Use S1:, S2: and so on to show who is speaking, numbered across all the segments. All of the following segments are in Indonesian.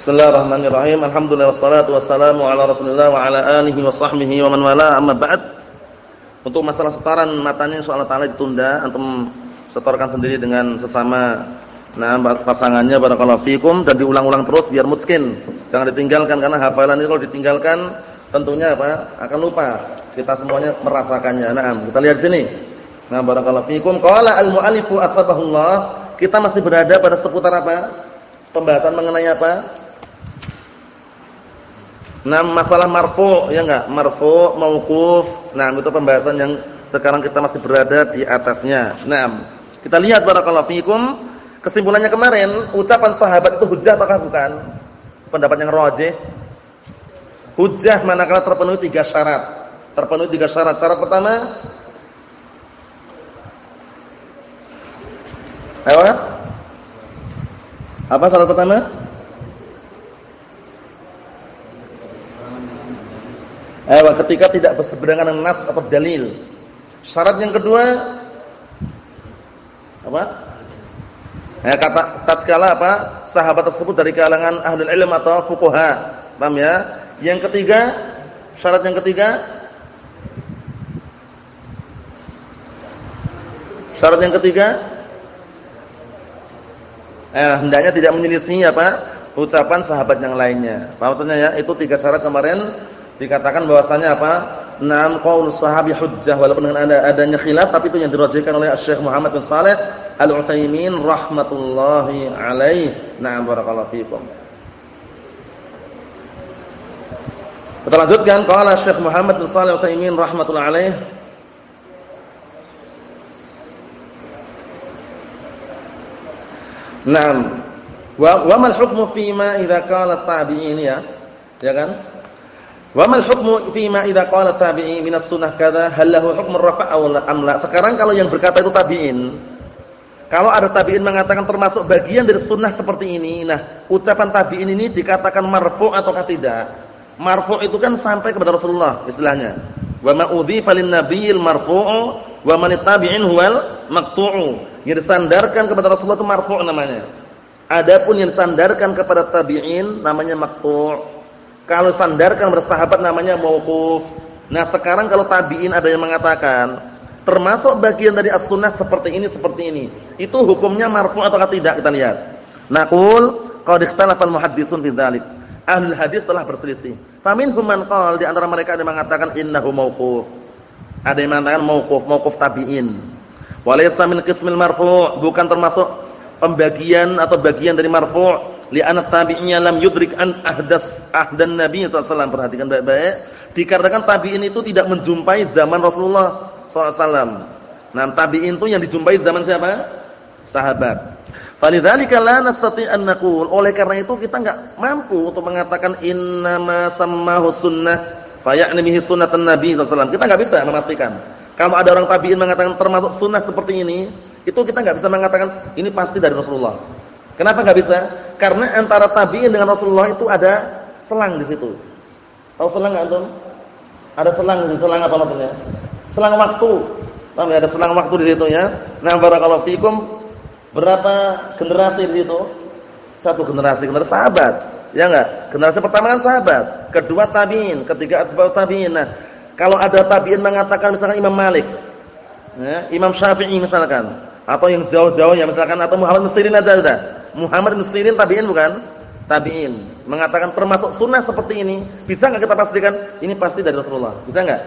S1: Bismillahirrahmanirrahim. Alhamdulillah wassalatu wassalamu ala Rasulillah wa ala alihi wa sahbihi wa man wala amma ba'd. Untuk masalah setoran matanya insyaallah taala ditunda antum setorkan sendiri dengan sesama nah pasangannya barakallahu fikum dan diulang-ulang terus biar mungkin. Jangan ditinggalkan karena hafalan ini kalau ditinggalkan tentunya apa? akan lupa. Kita semuanya merasakannya. Nah, kita lihat di sini. Nah, barakallahu fikum. Qala al-mu'allifu asbahullah. Kita masih berada pada seputar apa? Pembahasan mengenai apa? Nah, masalah marfu ya enggak? Marfu, mauquf. Nah, itu pembahasan yang sekarang kita masih berada di atasnya. Nah, kita lihat barakallahu fikum. Kesimpulannya kemarin, ucapan sahabat itu hujjah ataukah bukan? Pendapat yang rajih. Hujjah manakala terpenuhi tiga syarat. Terpenuhi tiga syarat. Syarat pertama Ayo. Apa syarat pertama? Eh, ketika tidak berseberangan dengan nas atau dalil. Syarat yang kedua apa? Eh, kata tatkala apa? Sahabat tersebut dari kalangan ahli ilmu atau fuqaha. Paham ya? Yang ketiga, syarat yang ketiga Syarat yang ketiga eh hendaknya tidak menyelisih apa? ucapan sahabat yang lainnya. Maksudnya ya? Itu tiga syarat kemarin dikatakan bahwasanya apa? Naam qaul sahabi hujjah walaupun dengan ada adanya khilaf tapi itu yang dirajihkan oleh Syekh Muhammad bin Shalih Al-Utsaimin rahmatullahi alaih. Naam barakallahu fiikum. Kita lanjutkan qala Syekh Muhammad bin Shalih Al-Utsaimin rahmatullahi alaih Naam. Wa wa mal hukmu fi ma idza qala tabi'in ya? Ya kan? Wa mal hukmu fi ma idza qala tabi'i min as-sunnah kadza hal lahu hukmu rafa' aw am la? Sekarang kalau yang berkata itu tabi'in. Kalau ada tabi'in mengatakan termasuk bagian dari sunnah seperti ini, nah ucapan tabi'in ini dikatakan marfu' atau tidak? Marfu' itu kan sampai kepada Rasulullah istilahnya. Wa ma udhifa lin nabiyil marfu'u wa man tabi'in huwal maqtu'u. Yang disandarkan kepada Rasulullah itu marfu' namanya. Adapun yang disandarkan kepada tabi'in namanya maqtu'. Kalau sandarkan bersahabat namanya mauquf. Nah, sekarang kalau tabi'in ada yang mengatakan termasuk bagian dari as-sunnah seperti ini seperti ini. Itu hukumnya marfu' atau tidak kita lihat. Naqul qad ikhtalafa al-muhaddisun fi dzalik. Ahlul hadis telah berselisih. Faminhum man qala di antara mereka ada yang mengatakan innahu mauquf. Ada yang mengatakan mauquf, mauquf tabi'in. Walaysa min qismil marfu', bukan termasuk pembagian atau bagian dari marfu' li'anna tabi'innya lam yudrik an ahdas ahdan Nabi sallallahu perhatikan baik-baik. Dikarenakan tabi'in itu tidak menjumpai zaman Rasulullah sallallahu nah tabi'in itu yang dijumpai zaman siapa? Sahabat. Falidzalika la nastati' an naqul. Oleh karena itu kita enggak mampu untuk mengatakan innama sammahu sunnah faya'ni bihi sunnatan nabi sallallahu kita enggak bisa memastikan. Kalau ada orang tabi'in mengatakan termasuk sunnah seperti ini itu kita enggak bisa mengatakan ini pasti dari Rasulullah kenapa enggak bisa karena antara tabi'in dengan Rasulullah itu ada selang di situ. Tahu selang enggak antum? Ada selang. Selang apa maksudnya? Selang waktu. Paham ya? Ada selang waktu di situ ya. Nah, barakallahu fikum. Berapa generasi di situ? Satu generasi, generasi sahabat. Ya enggak? Generasi pertama kan sahabat, kedua tabi'in, ketiga atba'ut tabi'in. Nah, kalau ada tabi'in mengatakan misalkan Imam Malik, ya, Imam Syafi'i misalkan, atau yang jauh-jauh ya misalkan atau Muhammad Muslimin aja udah Muhammad bin Sirin tabi'in bukan? Tabi'in. Mengatakan termasuk sunnah seperti ini, bisa enggak kita pastikan ini pasti dari Rasulullah? Bisa enggak?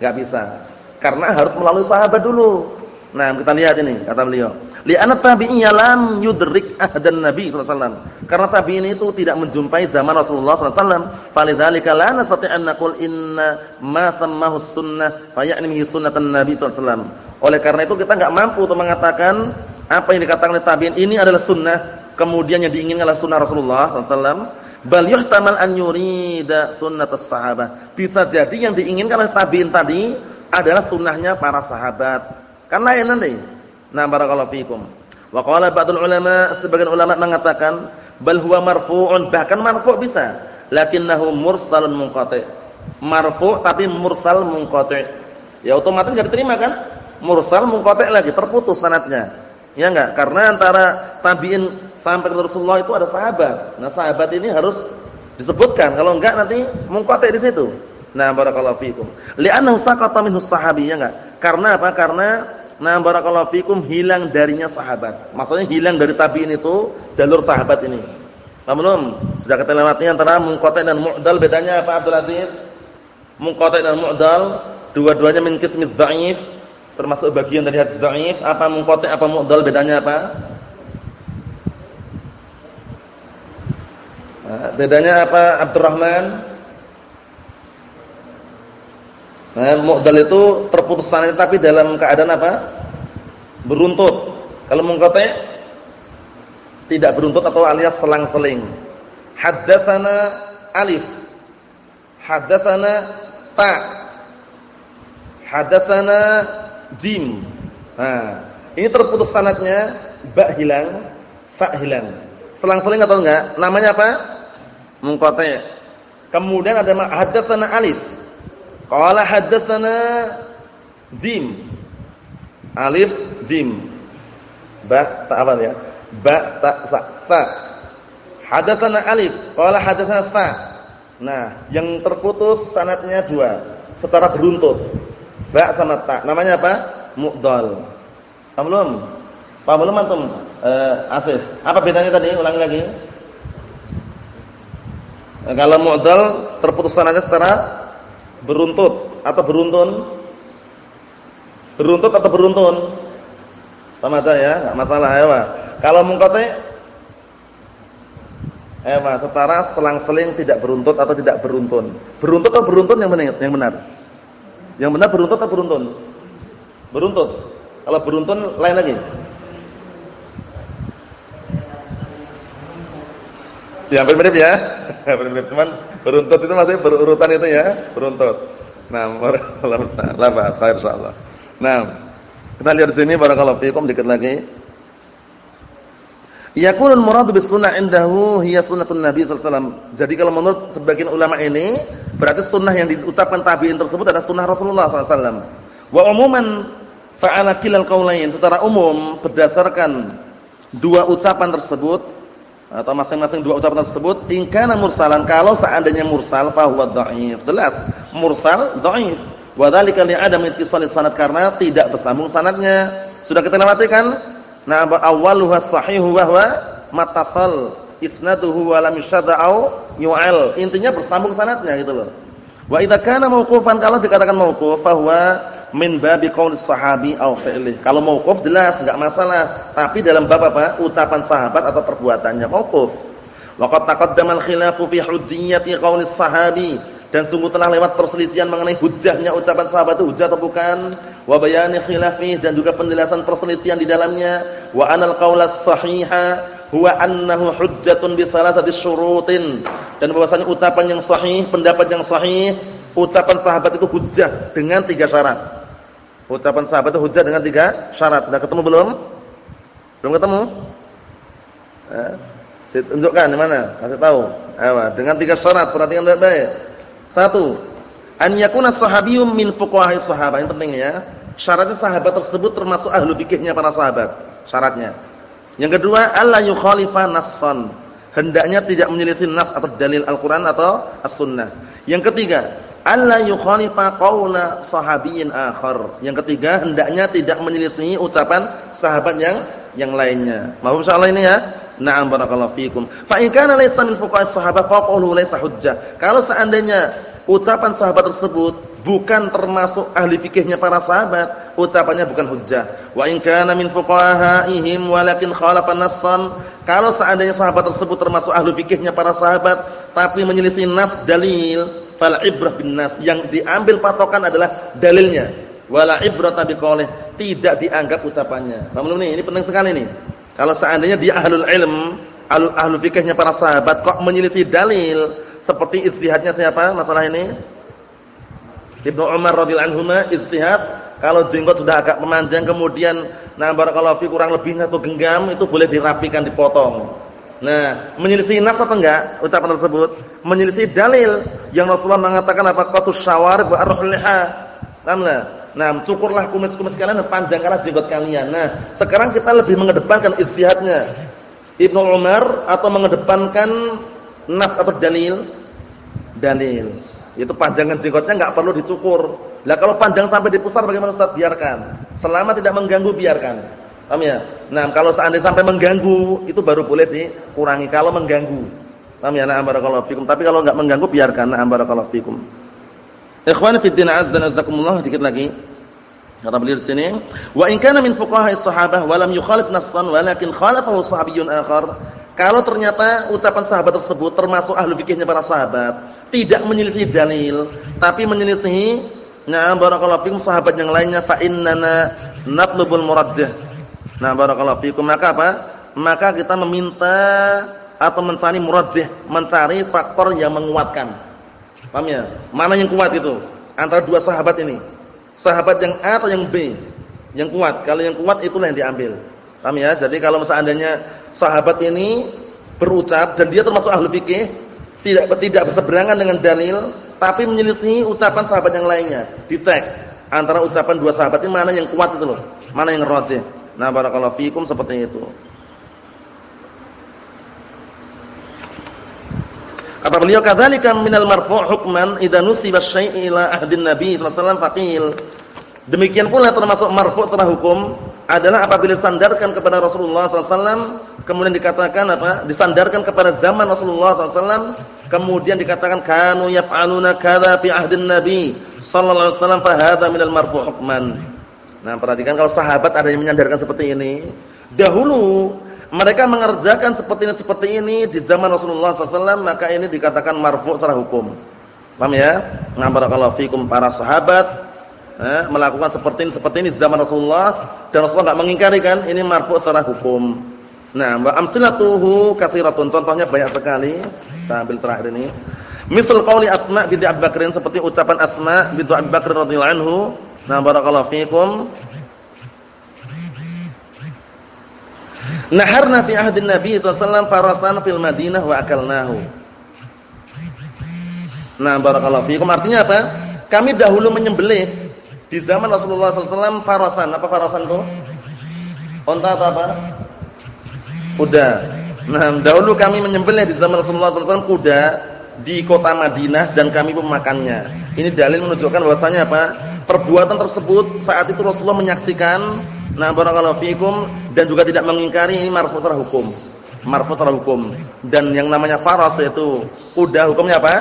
S1: Enggak bisa. Karena harus melalui sahabat dulu. Nah, kita lihat ini kata beliau. Li'anna tabi'in lam yudrik ahdan Nabi sallallahu. Karena tabi'in itu tidak menjumpai zaman Rasulullah sallallahu alaihi wasallam. Falidzalika la nastati' an naqul inna ma sammahu sunnah fa ya'ni sunnatan Nabi sallallahu. Oleh karena itu kita enggak mampu untuk mengatakan apa yang dikatakan oleh tabi'in ini adalah sunnah kemudian yang diinginkan adalah sunnah Rasulullah SAW bal yuhtamal an yurida sunnatus sahabah bisa jadi yang diinginkan oleh tabi'in tadi adalah sunnahnya para sahabat kan lain nanti nah barakallahu fikum wa qala ba'dul ulama sebagian ulama mengatakan bal huwa marfu'un bahkan marfu' bisa lakinnahu mursalun munqati' marfu' tapi mursal munqati' ya otomatis enggak diterima kan mursal munqati' lagi terputus sanadnya Ya enggak? Karena antara tabi'in sampai ke Rasulullah itu ada sahabat. Nah, sahabat ini harus disebutkan. Kalau enggak nanti mungqati di situ. Nah, barakallahu fikum. Li'annahu saqata minhu sahabi, ya enggak? Karena apa? Karena nah barakallahu fikum hilang darinya sahabat. Maksudnya hilang dari tabi'in itu jalur sahabat ini. Paham belum? Sudah kita lewati antara munqati dan mu'dal bedanya apa Abdul Aziz? Munqati dan mu'dal dua-duanya min qismi dhaif termasuk bagian dari hadis dhaif. Apa munqati apa mu'dal bedanya apa? Nah, bedanya apa Abdurrahman? Nah, mu'dal itu terputus sanad tapi dalam keadaan apa? Beruntut. Kalau munqati tidak beruntut atau alias selang-seling. Haddatsana alif. Haddatsana ta. Haddatsana jim. Nah, ini terputus sanadnya, ba hilang, fa hilang. Selang-seling atau enggak? Namanya apa? Munqati. Kemudian ada haddatsana alif. Qala haddatsana jim. Alif jim. Ba tak apa ya? Ba ta sa. sa. Hadatsana alif, qala hadatsana sa. Nah, yang terputus sanatnya dua, secara beruntut. Ba sama ta. Namanya apa? Mu'dal. Paham belum? Paham belum antum? Eh, Asif. Apa bedanya tadi? Ulangi lagi. Nah, kalau mu'dal terputus sanatnya secara beruntut atau beruntun? Beruntut atau beruntun? Sama aja ya, enggak masalah ya, Pak. Kalau munqati eh Pak, secara selang-seling tidak beruntut atau tidak beruntun. Beruntut atau beruntun yang benar? Yang benar. Yang benar beruntut atau beruntun? Beruntut. Kalau beruntun lain lagi. Ya, mirip ya. Mirip cuman beruntut itu masih berurutan itu ya, beruntut. Nah, khair insyaallah. Nah, kita lihat di sini barakallahu fiikum dikit lagi. Yakunul muradu bis sunnah indahu hiya sunnatun Nabi sallallahu alaihi. Jadi kalau menurut sebagian ulama ini, berarti sunnah yang diucapkan tabi'in tersebut adalah sunnah Rasulullah wasallam. Wa umuman fa'ala kilal qaulain. Secara umum berdasarkan dua ucapan tersebut atau masing-masing dua ucapan tersebut in kana mursalan kalau seandainya mursal fa huwa dhaif. Jelas mursal dhaif. Wa dzalika li adam sanad karena tidak bersambung sanadnya. Sudah kita lewati kan nah awwaluha sahih wa huwa matasal isnaduhu wa lam yushadda au yu'al. Intinya bersambung sanadnya gitu loh. Wa idza kana mauqufan kalau dikatakan mauquf fa huwa min babi qaul sahabi au fi'lih. Kalau mauquf jelas enggak masalah, tapi dalam bab apa? Ucapan sahabat atau perbuatannya mauquf. Waqad taqaddama al-khilafu fi hujjiyyati qaul sahabi dan sungguh telah lewat perselisihan mengenai hujjahnya ucapan sahabat itu hujjah atau bukan wa bayani khilafi dan juga penjelasan perselisihan di dalamnya wa anal qaula sahiha huwa annahu hujjatun bi salasati syurutin dan bahwasanya ucapan yang sahih pendapat yang sahih ucapan sahabat itu hujjah dengan tiga syarat Ucapan sahabat itu hujah dengan tiga syarat. Sudah ketemu belum? Belum ketemu? Eh, tunjukkan di mana? Kasih tahu. Ayo, dengan tiga syarat, perhatikan baik-baik. Satu, an yakuna sahabiyum min fuqaha'i sahabat. Ini penting ya. Syaratnya sahabat tersebut termasuk ahlu fikihnya para sahabat. Syaratnya. Yang kedua, alla yukhalifa nassan. Hendaknya tidak menyelisih nas atau dalil Al-Qur'an atau As-Sunnah. Yang ketiga, alla yukhalifa qaula sahabiyyin akhar. Yang ketiga, hendaknya tidak menyelisih ucapan sahabat yang yang lainnya. Mohon insyaallah ini ya. Na'am barakallahu fikum. Fa in kana laysa min fuqaha sahabat fa laysa hujjah. Kalau seandainya ucapan sahabat tersebut bukan termasuk ahli fikihnya para sahabat, ucapannya bukan hujjah. Wa in kana min fuqahaihim walakin khalafa nassan. Kalau seandainya sahabat tersebut termasuk ahli fikihnya para sahabat tapi menyelisih nas dalil fal ibrah bin nas. Yang diambil patokan adalah dalilnya. Wala ibrata biqaulih tidak dianggap ucapannya. Paham ini ini penting sekali nih. Kalau seandainya dia ahlul ilm ahlul ahlul fikihnya para sahabat kok menyelisih dalil seperti istihadnya siapa? Masalah ini? Ibnu Umar radhiyallahu anhu istihad. Kalau jenggot sudah agak memanjang kemudian nah barakallahu fi kurang lebihnya tuh genggam itu boleh dirapikan dipotong. Nah, menyelisih nas atau enggak ucapan tersebut? Menyelisih dalil yang Rasulullah mengatakan apa? Qasus syawar wa arhul liha. Paham Nah, cukurlah kumis-kumis kalian dan panjangkanlah jenggot kalian. Nah, sekarang kita lebih mengedepankan istihadnya. Ibnu Umar atau mengedepankan nas atau dalil? Dalil. Itu panjangan jenggotnya enggak perlu dicukur. Lah kalau panjang sampai di pusar bagaimana Ustaz? Biarkan. Selama tidak mengganggu biarkan. Paham ya? Nah, kalau seandainya sampai mengganggu itu baru boleh dikurangi kalau mengganggu. Paham ya? Nah, barakallahu fikum. Tapi kalau enggak mengganggu biarkan. Nah, barakallahu fikum. Ikhwani fi din azza nazakumullah dikit lagi. Kata beliau di sini, wa in kana min fuqaha'i sahabah wa lam yukhalif nassan walakin khalafahu sahabiyyun akhar. Kalau ternyata ucapan sahabat tersebut termasuk ahli fikihnya para sahabat, tidak menyelisih dalil, tapi menyelisih nah barakallahu fikum sahabat yang lainnya fa innana natlubul murajjah. Nah barakallahu fikum maka apa? Maka kita meminta atau mencari murajjah, mencari faktor yang menguatkan. Paham ya? Mana yang kuat itu? Antara dua sahabat ini sahabat yang A atau yang B yang kuat. Kalau yang kuat itulah yang diambil. Paham ya? Jadi kalau seandainya sahabat ini berucap dan dia termasuk ahli fikih, tidak tidak berseberangan dengan dalil, tapi menyelisih ucapan sahabat yang lainnya. Dicek antara ucapan dua sahabat ini mana yang kuat itu loh, mana yang rajih. Nah, barakallahu fikum seperti itu. Kata beliau kadzalika minal marfu' hukman idza nusiba syai' ila ahdin nabi sallallahu alaihi wasallam faqil. Demikian pula termasuk marfu' secara hukum adalah apabila disandarkan kepada Rasulullah SAW kemudian dikatakan apa? Disandarkan kepada zaman Rasulullah SAW kemudian dikatakan kanu yaf'aluna kadza fi ahdin nabi sallallahu alaihi wasallam fa hadza minal marfu' hukman. Nah, perhatikan kalau sahabat ada yang menyandarkan seperti ini, dahulu mereka mengerjakan seperti ini seperti ini di zaman Rasulullah SAW maka ini dikatakan marfu secara hukum. Paham ya? Nah, barakallahu fikum para sahabat eh, melakukan seperti ini seperti ini di zaman Rasulullah dan Rasulullah enggak mengingkari kan ini marfu secara hukum. Nah, wa amsilatuhu katsiratun. Contohnya banyak sekali. Kita ambil terakhir ini. Misal qauli Asma binti Abu Bakrin seperti ucapan Asma binti Abu Bakr radhiyallahu anhu. Nah, barakallahu fikum. Naharna fi ahdin Nabi SAW farasan fil Madinah wa akalnahu. Nah, barakallahu fiikum. Artinya apa? Kami dahulu menyembelih di zaman Rasulullah SAW farasan. Apa farasan itu? Unta atau apa? Kuda. Nah, dahulu kami menyembelih di zaman Rasulullah SAW kuda di kota Madinah dan kami memakannya. Ini dalil menunjukkan bahwasanya apa? Perbuatan tersebut saat itu Rasulullah menyaksikan Nah, barakallahu fikum dan juga tidak mengingkari ini marfu secara hukum. Marfu secara hukum. Dan yang namanya faras yaitu kuda hukumnya apa?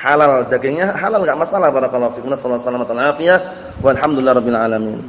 S1: Halal. Dagingnya halal enggak masalah barakallahu fikum. Sallallahu alaihi wasallam. Walhamdulillahirabbil alamin.